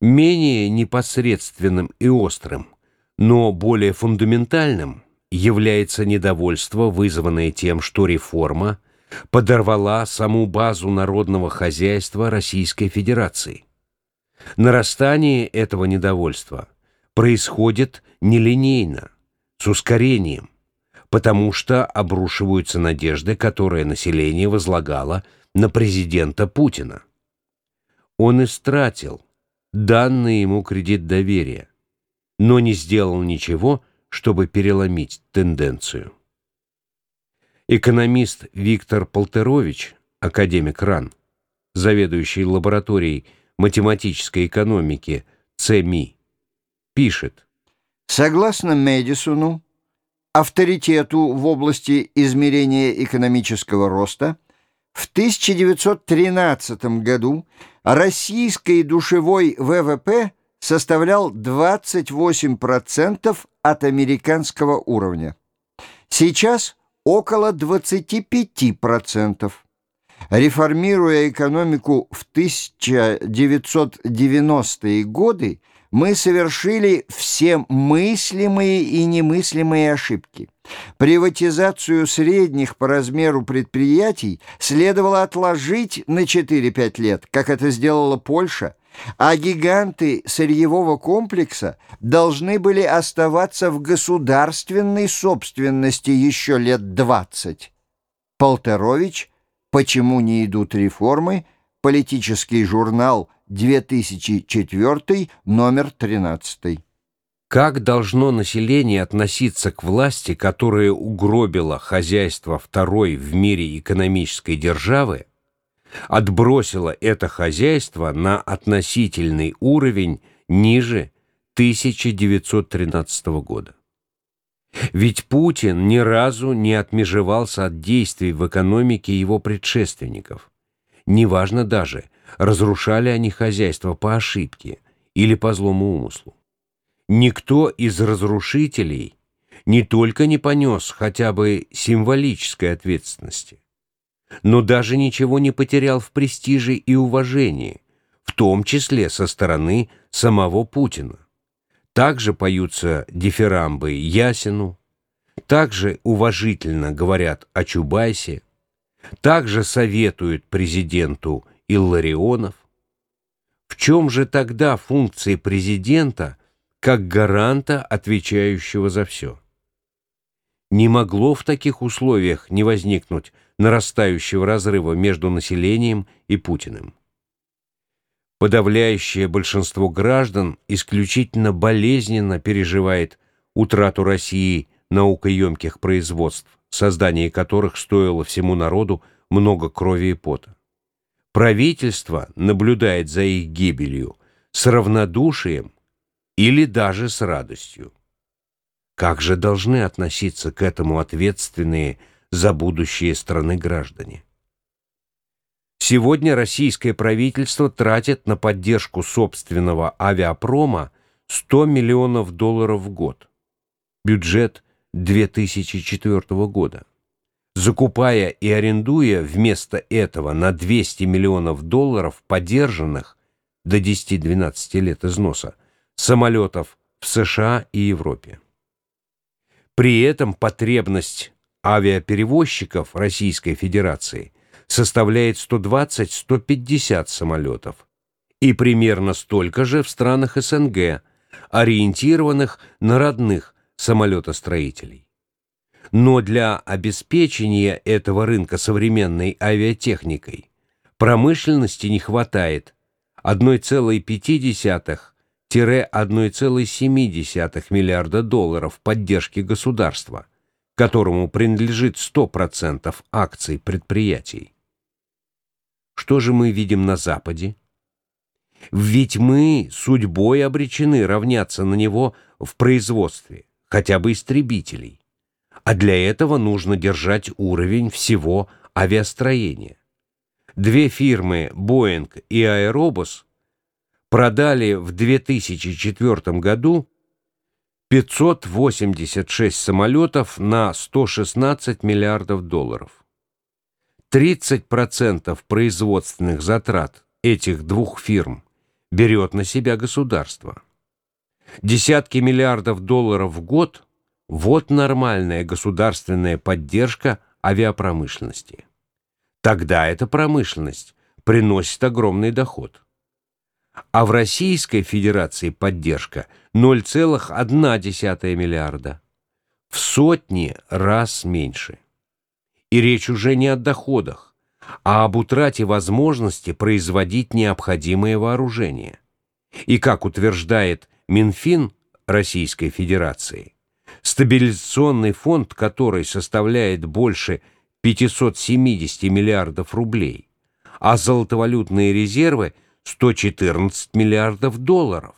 Менее непосредственным и острым, но более фундаментальным является недовольство, вызванное тем, что реформа подорвала саму базу народного хозяйства Российской Федерации. Нарастание этого недовольства происходит нелинейно, с ускорением, потому что обрушиваются надежды, которые население возлагало на президента Путина. Он истратил данный ему кредит доверия, но не сделал ничего, чтобы переломить тенденцию. Экономист Виктор Полтерович, академик РАН, заведующий лабораторией математической экономики ЦМИ, пишет. Согласно Мэдисону, авторитету в области измерения экономического роста, в 1913 году российский душевой ВВП составлял 28% от американского уровня. Сейчас около 25%. Реформируя экономику в 1990-е годы, мы совершили все мыслимые и немыслимые ошибки. Приватизацию средних по размеру предприятий следовало отложить на 4-5 лет, как это сделала Польша, а гиганты сырьевого комплекса должны были оставаться в государственной собственности еще лет 20. Полторович «Почему не идут реформы?» Политический журнал 2004, номер 13. Как должно население относиться к власти, которая угробила хозяйство второй в мире экономической державы, отбросила это хозяйство на относительный уровень ниже 1913 года? Ведь Путин ни разу не отмежевался от действий в экономике его предшественников. Неважно даже, разрушали они хозяйство по ошибке или по злому умыслу. Никто из разрушителей не только не понес хотя бы символической ответственности, но даже ничего не потерял в престиже и уважении, в том числе со стороны самого Путина. Также поются дифирамбы Ясину, также уважительно говорят о Чубайсе, также советуют президенту Илларионов. В чем же тогда функции президента как гаранта, отвечающего за все? Не могло в таких условиях не возникнуть нарастающего разрыва между населением и Путиным. Подавляющее большинство граждан исключительно болезненно переживает утрату России наукоемких производств, создание которых стоило всему народу много крови и пота. Правительство наблюдает за их гибелью с равнодушием или даже с радостью. Как же должны относиться к этому ответственные за будущее страны граждане? Сегодня российское правительство тратит на поддержку собственного авиапрома 100 миллионов долларов в год. Бюджет 2004 года. Закупая и арендуя вместо этого на 200 миллионов долларов подержанных до 10-12 лет износа самолетов в США и Европе. При этом потребность авиаперевозчиков Российской Федерации – составляет 120-150 самолетов и примерно столько же в странах СНГ, ориентированных на родных самолетостроителей. Но для обеспечения этого рынка современной авиатехникой промышленности не хватает 1,5-1,7 миллиарда долларов поддержки государства, которому принадлежит 100% акций предприятий. Что же мы видим на Западе? Ведь мы судьбой обречены равняться на него в производстве, хотя бы истребителей. А для этого нужно держать уровень всего авиастроения. Две фирмы Boeing и Aerobus продали в 2004 году 586 самолетов на 116 миллиардов долларов. 30% производственных затрат этих двух фирм берет на себя государство. Десятки миллиардов долларов в год – вот нормальная государственная поддержка авиапромышленности. Тогда эта промышленность приносит огромный доход. А в Российской Федерации поддержка 0,1 миллиарда. В сотни раз меньше. И речь уже не о доходах, а об утрате возможности производить необходимое вооружение. И, как утверждает Минфин Российской Федерации, стабилизационный фонд, который составляет больше 570 миллиардов рублей, а золотовалютные резервы 114 миллиардов долларов,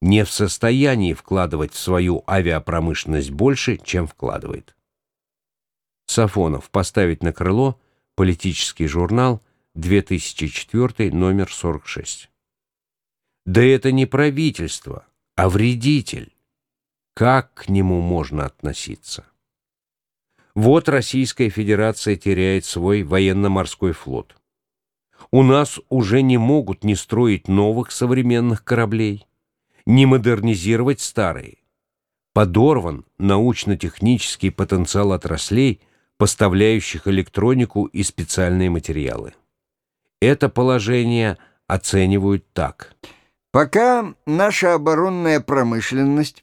не в состоянии вкладывать в свою авиапромышленность больше, чем вкладывает. Сафонов поставить на крыло политический журнал 2004 номер 46. Да это не правительство, а вредитель. Как к нему можно относиться? Вот Российская Федерация теряет свой военно-морской флот. У нас уже не могут не строить новых современных кораблей, не модернизировать старые. Подорван научно-технический потенциал отраслей, поставляющих электронику и специальные материалы. Это положение оценивают так – Пока наша оборонная промышленность,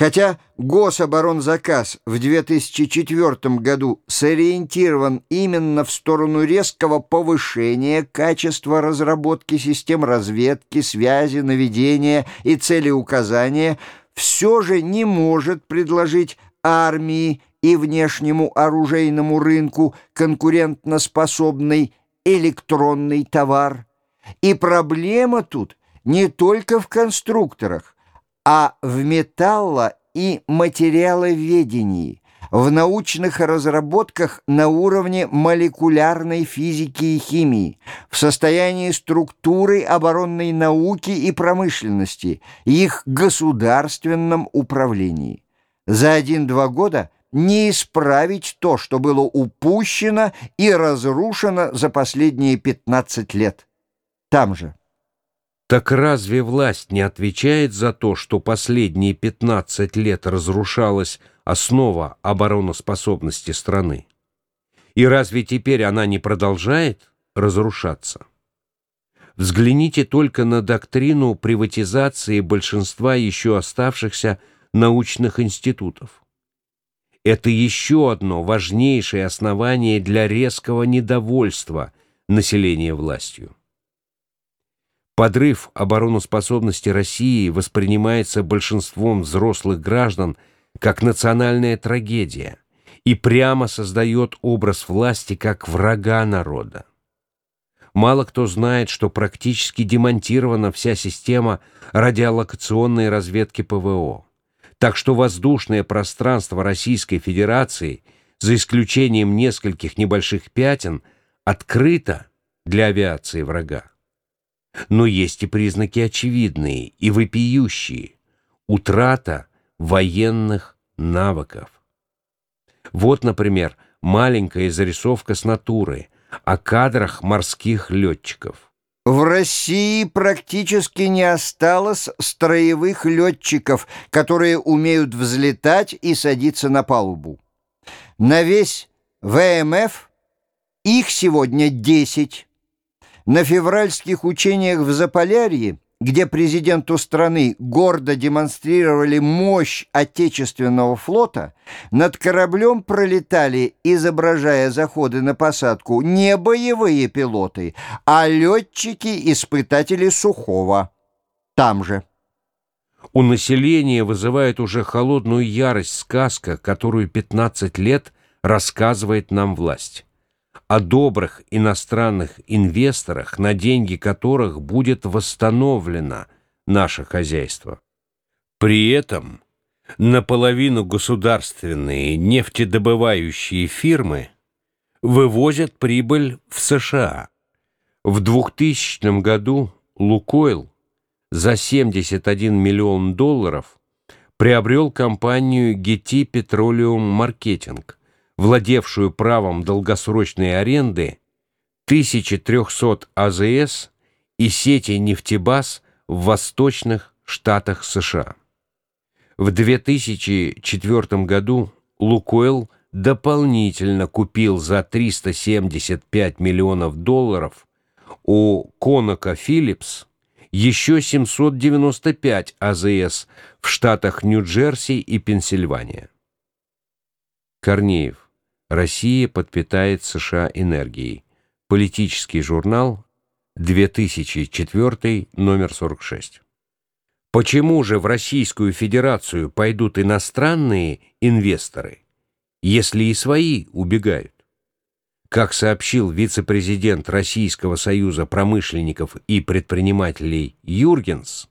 хотя гособоронзаказ в 2004 году сориентирован именно в сторону резкого повышения качества разработки систем разведки, связи, наведения и целеуказания, все же не может предложить армии и внешнему оружейному рынку конкурентноспособный электронный товар. И проблема тут не только в конструкторах, а в металло- и материаловедении, в научных разработках на уровне молекулярной физики и химии, в состоянии структуры оборонной науки и промышленности, их государственном управлении. За один-два года не исправить то, что было упущено и разрушено за последние 15 лет. Там же. Так разве власть не отвечает за то, что последние 15 лет разрушалась основа обороноспособности страны? И разве теперь она не продолжает разрушаться? Взгляните только на доктрину приватизации большинства еще оставшихся научных институтов. Это еще одно важнейшее основание для резкого недовольства населения властью. Подрыв обороноспособности России воспринимается большинством взрослых граждан как национальная трагедия и прямо создает образ власти как врага народа. Мало кто знает, что практически демонтирована вся система радиолокационной разведки ПВО. Так что воздушное пространство Российской Федерации, за исключением нескольких небольших пятен, открыто для авиации врага. Но есть и признаки очевидные и вопиющие. Утрата военных навыков. Вот, например, маленькая зарисовка с натуры о кадрах морских летчиков. В России практически не осталось строевых летчиков, которые умеют взлетать и садиться на палубу. На весь ВМФ их сегодня 10. На февральских учениях в Заполярье, где президенту страны гордо демонстрировали мощь отечественного флота, над кораблем пролетали, изображая заходы на посадку, не боевые пилоты, а летчики-испытатели Сухого. Там же. У населения вызывает уже холодную ярость сказка, которую 15 лет рассказывает нам власть о добрых иностранных инвесторах, на деньги которых будет восстановлено наше хозяйство. При этом наполовину государственные нефтедобывающие фирмы вывозят прибыль в США. В 2000 году «Лукойл» за 71 миллион долларов приобрел компанию «Гетти Petroleum Маркетинг», владевшую правом долгосрочной аренды 1300 АЗС и сети нефтебаз в восточных штатах США. В 2004 году «Лукойл» дополнительно купил за 375 миллионов долларов у Конока Phillips еще 795 АЗС в штатах Нью-Джерси и Пенсильвания. Корнеев. Россия подпитает США энергией. Политический журнал, 2004, номер 46. Почему же в Российскую Федерацию пойдут иностранные инвесторы, если и свои убегают? Как сообщил вице-президент Российского союза промышленников и предпринимателей Юргенс,